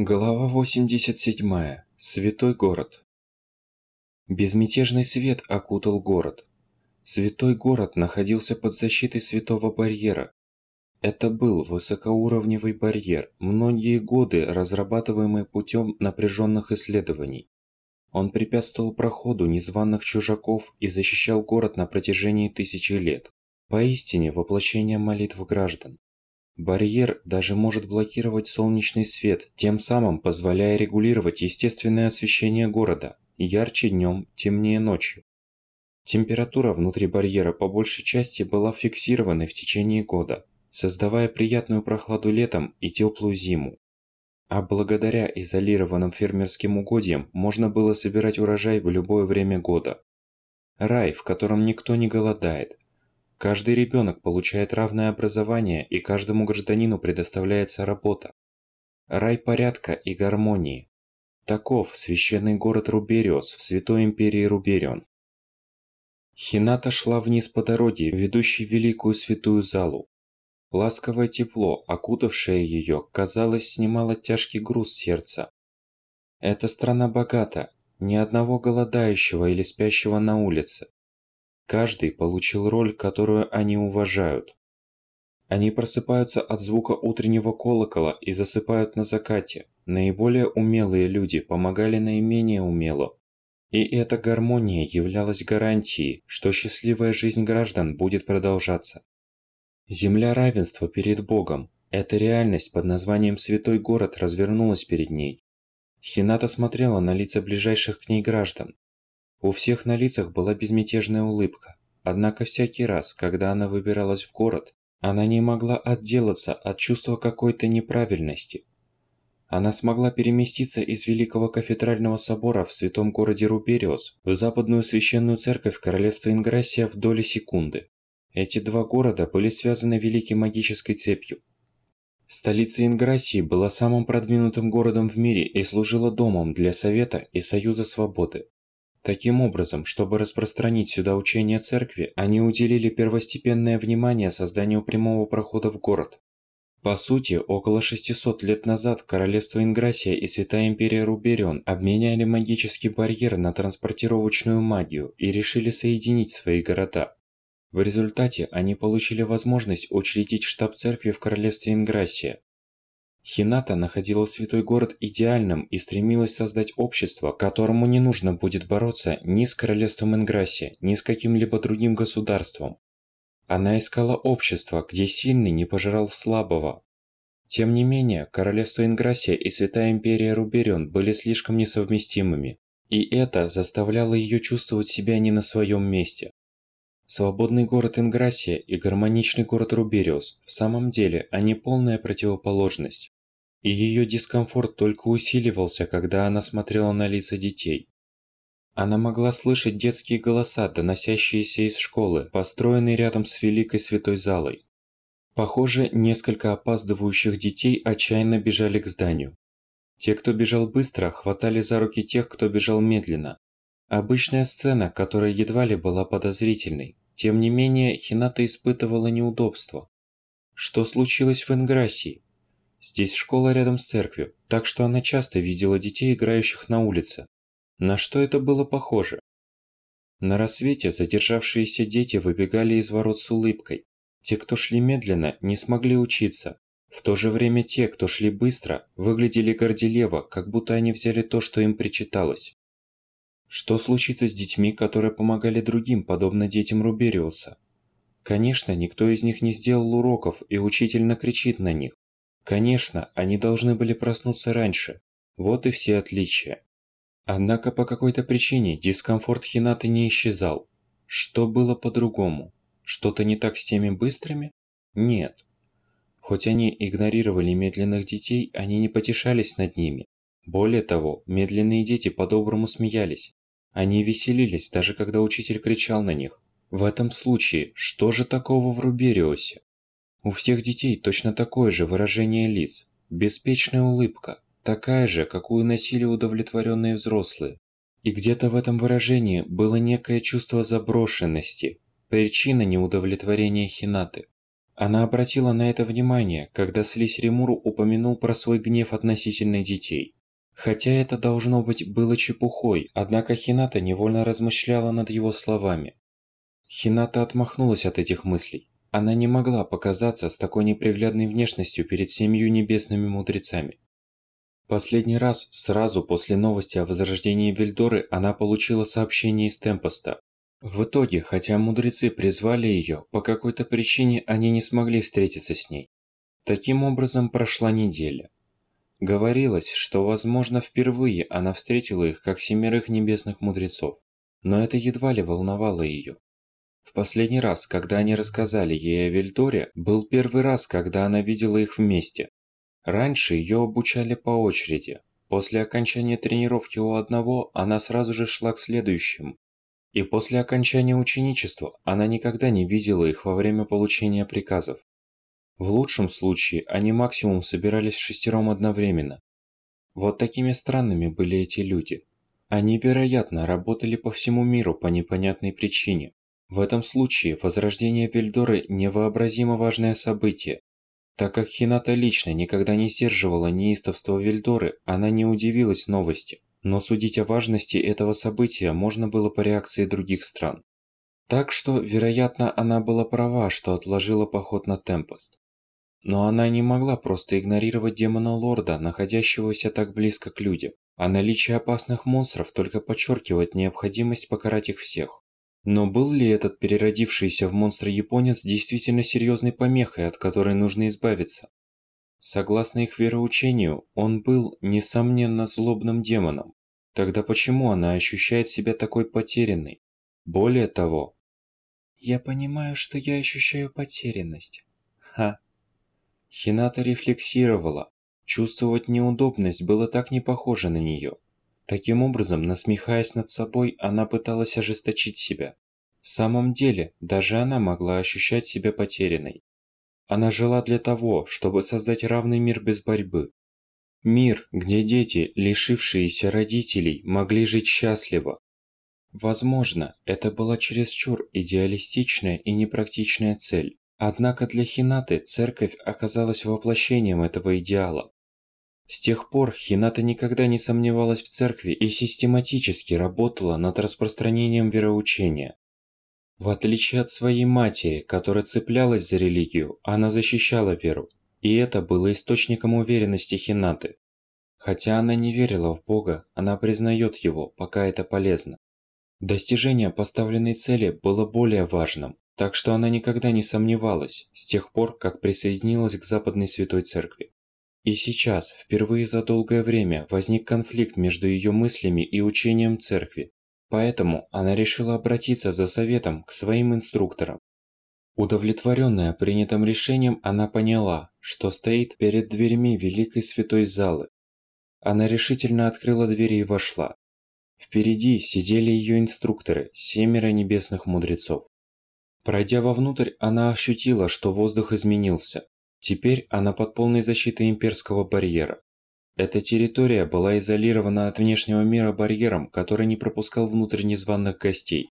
Глава 87. Святой город. Безмятежный свет окутал город. Святой город находился под защитой святого барьера. Это был высокоуровневый барьер, многие годы разрабатываемый путем напряженных исследований. Он препятствовал проходу незваных чужаков и защищал город на протяжении тысячи лет. Поистине воплощение молитв граждан. Барьер даже может блокировать солнечный свет, тем самым позволяя регулировать естественное освещение города. Ярче днем, темнее ночью. Температура внутри барьера по большей части была фиксированной в течение года, создавая приятную прохладу летом и теплую зиму. А благодаря изолированным фермерским угодьям можно было собирать урожай в любое время года. Рай, в котором никто не голодает, Каждый ребенок получает равное образование и каждому гражданину предоставляется работа. Рай порядка и гармонии. Таков священный город Рубериос в Святой Империи Руберион. Хината шла вниз по дороге, ведущей в великую святую залу. Ласковое тепло, окутавшее ее, казалось, снимало тяжкий груз сердца. Эта страна богата, ни одного голодающего или спящего на улице. Каждый получил роль, которую они уважают. Они просыпаются от звука утреннего колокола и засыпают на закате. Наиболее умелые люди помогали наименее умелым. И эта гармония являлась гарантией, что счастливая жизнь граждан будет продолжаться. Земля равенства перед Богом. Эта реальность под названием Святой Город развернулась перед ней. Хината смотрела на лица ближайших к ней граждан, у всех на лицах была безмятежная улыбка. Однако всякий раз, когда она выбиралась в город, она не могла отделаться от чувства какой-то неправильности. Она смогла переместиться из Великого Кафедрального собора в святом городе Рубериос в западную священную церковь королевства Инграссия в доли секунды. Эти два города были связаны великой магической цепью. Столица Инграссии была самым продвинутым городом в мире и служила домом для Совета и Союза Свободы. Таким образом, чтобы распространить сюда учение церкви, они уделили первостепенное внимание созданию прямого прохода в город. По сути, около 600 лет назад королевство Инграссия и Святая Империя Руберион обменяли магический барьер на транспортировочную магию и решили соединить свои города. В результате они получили возможность учредить штаб церкви в королевстве Инграссия, Хината находила святой город идеальным и стремилась создать общество, которому не нужно будет бороться ни с королевством Инграссия, ни с каким-либо другим государством. Она искала общество, где сильный не пожирал слабого. Тем не менее, королевство Инграссия и Святая Империя Руберион были слишком несовместимыми, и это заставляло ее чувствовать себя не на своем месте. Свободный город Инграссия и гармоничный город Рубериус в самом деле они полная противоположность. И ее дискомфорт только усиливался, когда она смотрела на лица детей. Она могла слышать детские голоса, доносящиеся из школы, построенной рядом с Великой Святой Залой. Похоже, несколько опаздывающих детей отчаянно бежали к зданию. Те, кто бежал быстро, хватали за руки тех, кто бежал медленно. Обычная сцена, которая едва ли была подозрительной. Тем не менее, Хината испытывала неудобство. Что случилось в Инграссии? Здесь школа рядом с церковью, так что она часто видела детей, играющих на улице. На что это было похоже? На рассвете задержавшиеся дети выбегали из ворот с улыбкой. Те, кто шли медленно, не смогли учиться. В то же время те, кто шли быстро, выглядели горделево, как будто они взяли то, что им причиталось. Что случится с детьми, которые помогали другим, подобно детям Рубериуса? Конечно, никто из них не сделал уроков, и учитель накричит на них. Конечно, они должны были проснуться раньше. Вот и все отличия. Однако по какой-то причине дискомфорт Хинаты не исчезал. Что было по-другому? Что-то не так с теми быстрыми? Нет. Хоть они игнорировали медленных детей, они не потешались над ними. Более того, медленные дети по-доброму смеялись. Они веселились, даже когда учитель кричал на них. В этом случае, что же такого в Рубериосе? У всех детей точно такое же выражение лиц, беспечная улыбка, такая же, какую носили удовлетворенные взрослые. И где-то в этом выражении было некое чувство заброшенности, причина неудовлетворения Хинаты. Она обратила на это внимание, когда Слизь Ремуру упомянул про свой гнев относительно детей. Хотя это должно быть было чепухой, однако Хината невольно размышляла над его словами. Хината отмахнулась от этих мыслей. Она не могла показаться с такой неприглядной внешностью перед семью небесными мудрецами. Последний раз, сразу после новости о возрождении Вильдоры, она получила сообщение из Темпоста. В итоге, хотя мудрецы призвали ее, по какой-то причине они не смогли встретиться с ней. Таким образом прошла неделя. Говорилось, что, возможно, впервые она встретила их как семерых небесных мудрецов, но это едва ли волновало ее. В последний раз, когда они рассказали ей о Вильдоре, был первый раз, когда она видела их вместе. Раньше ее обучали по очереди. После окончания тренировки у одного, она сразу же шла к следующему, и после окончания ученичества она никогда не видела их во время получения приказов. В лучшем случае они максимум собирались в шестером одновременно. Вот такими странными были эти люди. Они, вероятно, работали по всему миру по непонятной причине. В этом случае возрождение Вильдоры – невообразимо важное событие. Так как Хината лично никогда не сдерживала неистовство Вильдоры, она не удивилась новости. Но судить о важности этого события можно было по реакции других стран. Так что, вероятно, она была права, что отложила поход на Темпост. Но она не могла просто игнорировать демона-лорда, находящегося так близко к людям, а наличие опасных монстров только подчеркивает необходимость покарать их всех. Но был ли этот переродившийся в монстра японец действительно серьезной помехой, от которой нужно избавиться? Согласно их вероучению, он был, несомненно, злобным демоном. Тогда почему она ощущает себя такой потерянной? Более того... Я понимаю, что я ощущаю потерянность. Ха. Хината рефлексировала. Чувствовать неудобность было так не похоже на нее. Таким образом, насмехаясь над собой, она пыталась ожесточить себя. В самом деле, даже она могла ощущать себя потерянной. Она жила для того, чтобы создать равный мир без борьбы. Мир, где дети, лишившиеся родителей, могли жить счастливо. Возможно, это была чересчур идеалистичная и непрактичная цель. Однако для Хинаты церковь оказалась воплощением этого идеала. С тех пор Хината никогда не сомневалась в церкви и систематически работала над распространением вероучения. В отличие от своей матери, которая цеплялась за религию, она защищала веру. И это было источником уверенности Хинаты. Хотя она не верила в Бога, она признает его, пока это полезно. Достижение поставленной цели было более важным, так что она никогда не сомневалась, с тех пор, как присоединилась к Западной Святой Церкви. И сейчас, впервые за долгое время, возник конфликт между ее мыслями и учением Церкви, Поэтому она решила обратиться за советом к своим инструкторам. Удовлетворенная принятым решением, она поняла, что стоит перед дверьми Великой Святой Залы. Она решительно открыла двери и вошла. Впереди сидели ее инструкторы, семеро небесных мудрецов. Пройдя вовнутрь, она ощутила, что воздух изменился. Теперь она под полной защитой имперского барьера. Эта территория была изолирована от внешнего мира барьером, который не пропускал внутрь незваных гостей.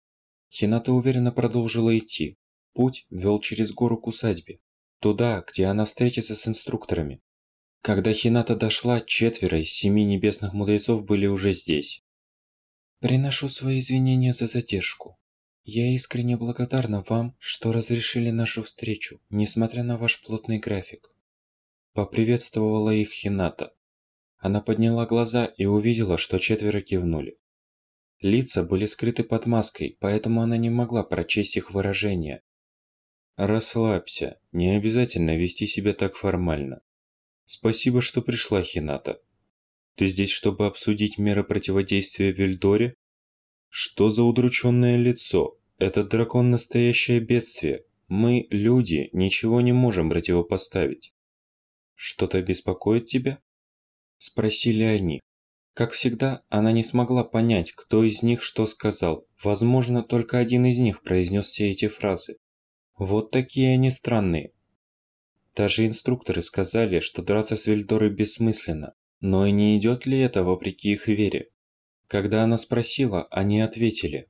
Хината уверенно продолжила идти. Путь вел через гору к усадьбе. Туда, где она встретится с инструкторами. Когда Хината дошла, четверо из семи небесных мудрецов были уже здесь. «Приношу свои извинения за задержку. Я искренне благодарна вам, что разрешили нашу встречу, несмотря на ваш плотный график». Поприветствовала их Хината. Она подняла глаза и увидела, что четверо кивнули. Лица были скрыты под маской, поэтому она не могла прочесть их выражения. «Расслабься, не обязательно вести себя так формально. Спасибо, что пришла, Хината. Ты здесь, чтобы обсудить меры противодействия Вильдоре? Что за удрученное лицо? Этот дракон – настоящее бедствие. Мы, люди, ничего не можем противопоставить. Что-то беспокоит тебя?» Спросили они. Как всегда, она не смогла понять, кто из них что сказал. Возможно, только один из них произнес все эти фразы. Вот такие они странные. Даже инструкторы сказали, что драться с Вильдорой бессмысленно. Но и не идет ли это вопреки их вере? Когда она спросила, они ответили.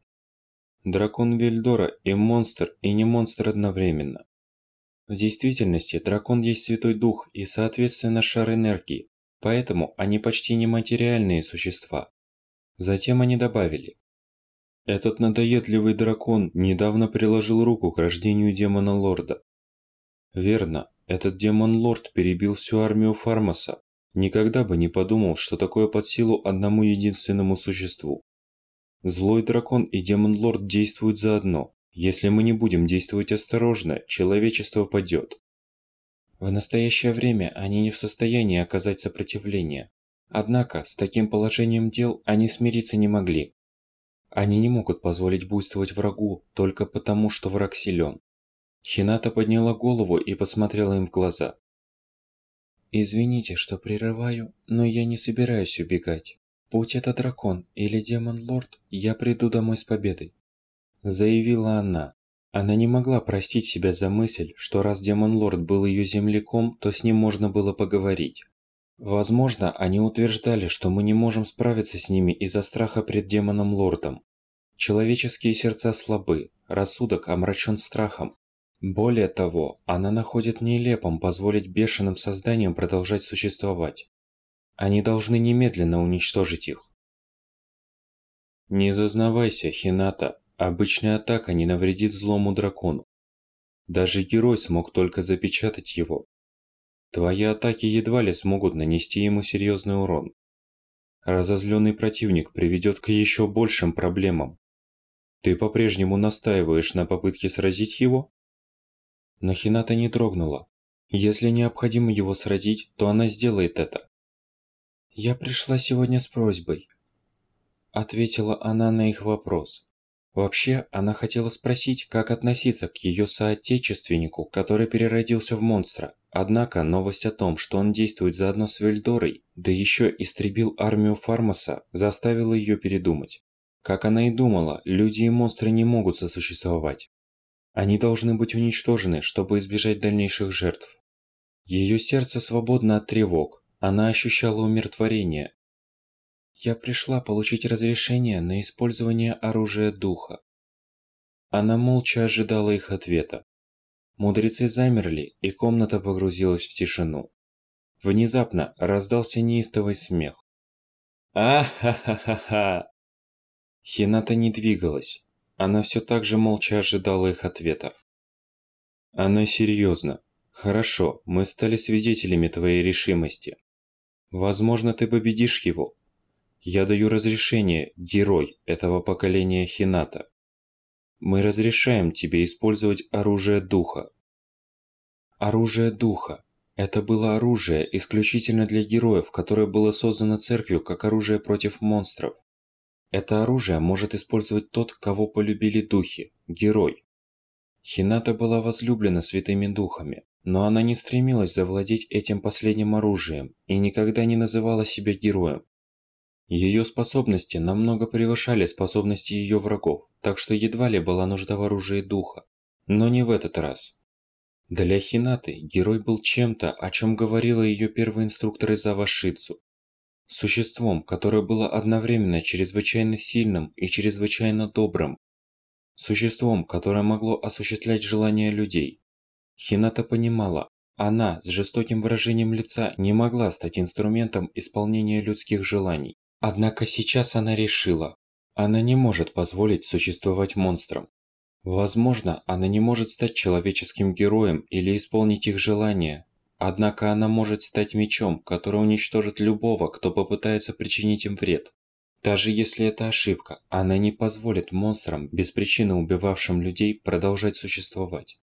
Дракон Вильдора и монстр, и не монстр одновременно. В действительности дракон есть Святой Дух и, соответственно, шар энергии, поэтому они почти нематериальные существа. Затем они добавили. Этот надоедливый дракон недавно приложил руку к рождению демона-лорда. Верно, этот демон-лорд перебил всю армию Фармаса. Никогда бы не подумал, что такое под силу одному единственному существу. Злой дракон и демон-лорд действуют заодно. Если мы не будем действовать осторожно, человечество падет. В настоящее время они не в состоянии оказать сопротивление. Однако, с таким положением дел они смириться не могли. Они не могут позволить буйствовать врагу только потому, что враг силен. Хината подняла голову и посмотрела им в глаза. «Извините, что прерываю, но я не собираюсь убегать. Будь это дракон или демон-лорд, я приду домой с победой заявила она. Она не могла простить себя за мысль, что раз демон-лорд был ее земляком, то с ним можно было поговорить. Возможно, они утверждали, что мы не можем справиться с ними из-за страха пред демоном-лордом. Человеческие сердца слабы, рассудок омрачен страхом. Более того, она находит нелепым позволить бешеным созданиям продолжать существовать. Они должны немедленно уничтожить их. Не зазнавайся, Хината, Обычная атака не навредит злому дракону. Даже герой смог только запечатать его. Твои атаки едва ли смогут нанести ему серьезный урон. Разозленный противник приведет к еще большим проблемам. Ты по-прежнему настаиваешь на попытке сразить его? Но Хината не дрогнула. Если необходимо его сразить, то она сделает это. «Я пришла сегодня с просьбой», – ответила она на их вопрос. Вообще, она хотела спросить, как относиться к ее соотечественнику, который переродился в монстра. Однако новость о том, что он действует заодно с Вельдорой, да еще истребил армию Фармаса, заставила ее передумать. Как она и думала, люди и монстры не могут сосуществовать. Они должны быть уничтожены, чтобы избежать дальнейших жертв. Ее сердце свободно от тревог. Она ощущала умиротворение, я пришла получить разрешение на использование оружия духа. Она молча ожидала их ответа. Мудрецы замерли, и комната погрузилась в тишину. Внезапно раздался неистовый смех. «А-ха-ха-ха-ха!» Хината не двигалась. Она все так же молча ожидала их ответа. Она серьезно. Хорошо, мы стали свидетелями твоей решимости. Возможно, ты победишь его, я даю разрешение, герой этого поколения Хината. Мы разрешаем тебе использовать оружие духа. Оружие духа. Это было оружие исключительно для героев, которое было создано церковью как оружие против монстров. Это оружие может использовать тот, кого полюбили духи, герой. Хината была возлюблена святыми духами, но она не стремилась завладеть этим последним оружием и никогда не называла себя героем. Ее способности намного превышали способности ее врагов, так что едва ли была нужда в оружии духа. Но не в этот раз. Для Хинаты герой был чем-то, о чем говорила ее первый инструктор Изава Шицу. Существом, которое было одновременно чрезвычайно сильным и чрезвычайно добрым. Существом, которое могло осуществлять желания людей. Хината понимала, она с жестоким выражением лица не могла стать инструментом исполнения людских желаний. Однако сейчас она решила, она не может позволить существовать монстрам. Возможно, она не может стать человеческим героем или исполнить их желания. Однако она может стать мечом, который уничтожит любого, кто попытается причинить им вред. Даже если это ошибка, она не позволит монстрам, без причины убивавшим людей, продолжать существовать.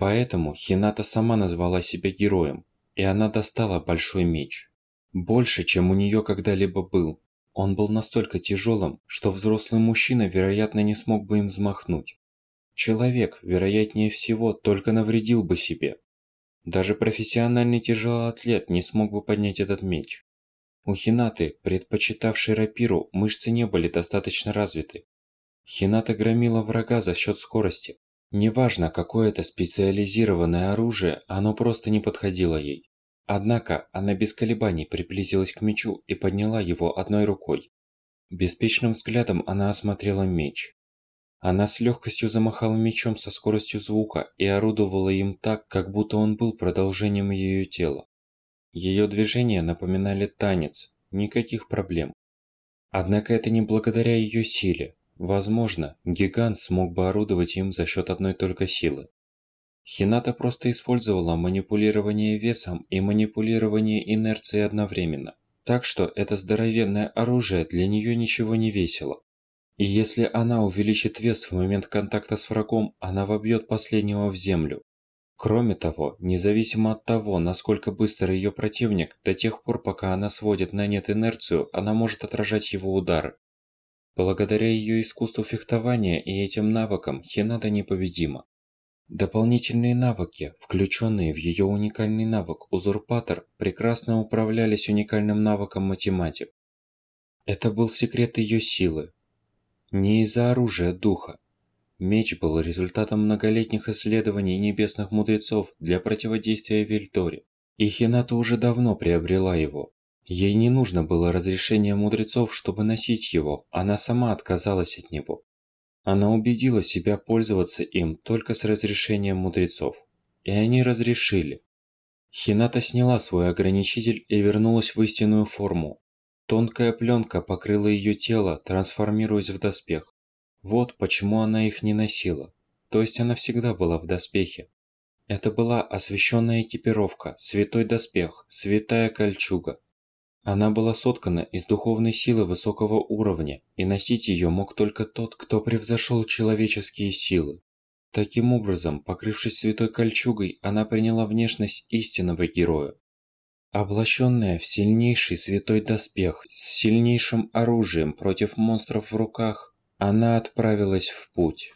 Поэтому Хината сама назвала себя героем, и она достала большой меч. Больше, чем у нее когда-либо был, он был настолько тяжелым, что взрослый мужчина, вероятно, не смог бы им взмахнуть. Человек, вероятнее всего, только навредил бы себе. Даже профессиональный тяжелоатлет не смог бы поднять этот меч. У Хинаты, предпочитавшей рапиру, мышцы не были достаточно развиты. Хината громила врага за счет скорости. Неважно, какое это специализированное оружие, оно просто не подходило ей. Однако она без колебаний приблизилась к мечу и подняла его одной рукой. Беспечным взглядом она осмотрела меч. Она с легкостью замахала мечом со скоростью звука и орудовала им так, как будто он был продолжением ее тела. Ее движения напоминали танец, никаких проблем. Однако это не благодаря ее силе. Возможно, гигант смог бы орудовать им за счет одной только силы. Хината просто использовала манипулирование весом и манипулирование инерцией одновременно. Так что это здоровенное оружие для нее ничего не весило. И если она увеличит вес в момент контакта с врагом, она вобьет последнего в землю. Кроме того, независимо от того, насколько быстро ее противник, до тех пор, пока она сводит на нет инерцию, она может отражать его удары. Благодаря ее искусству фехтования и этим навыкам, Хинада непобедима. Дополнительные навыки, включенные в ее уникальный навык Узурпатор, прекрасно управлялись уникальным навыком Математик. Это был секрет ее силы, не из-за оружия духа. Меч был результатом многолетних исследований небесных мудрецов для противодействия Вильторе, и Хината уже давно приобрела его. Ей не нужно было разрешение мудрецов, чтобы носить его, она сама отказалась от него. Она убедила себя пользоваться им только с разрешением мудрецов. И они разрешили. Хината сняла свой ограничитель и вернулась в истинную форму, Тонкая пленка покрыла ее тело, трансформируясь в доспех. Вот почему она их не носила. То есть она всегда была в доспехе. Это была освященная экипировка, святой доспех, святая кольчуга. Она была соткана из духовной силы высокого уровня, и носить ее мог только тот, кто превзошел человеческие силы. Таким образом, покрывшись святой кольчугой, она приняла внешность истинного героя. Облаченная в сильнейший святой доспех с сильнейшим оружием против монстров в руках, она отправилась в путь.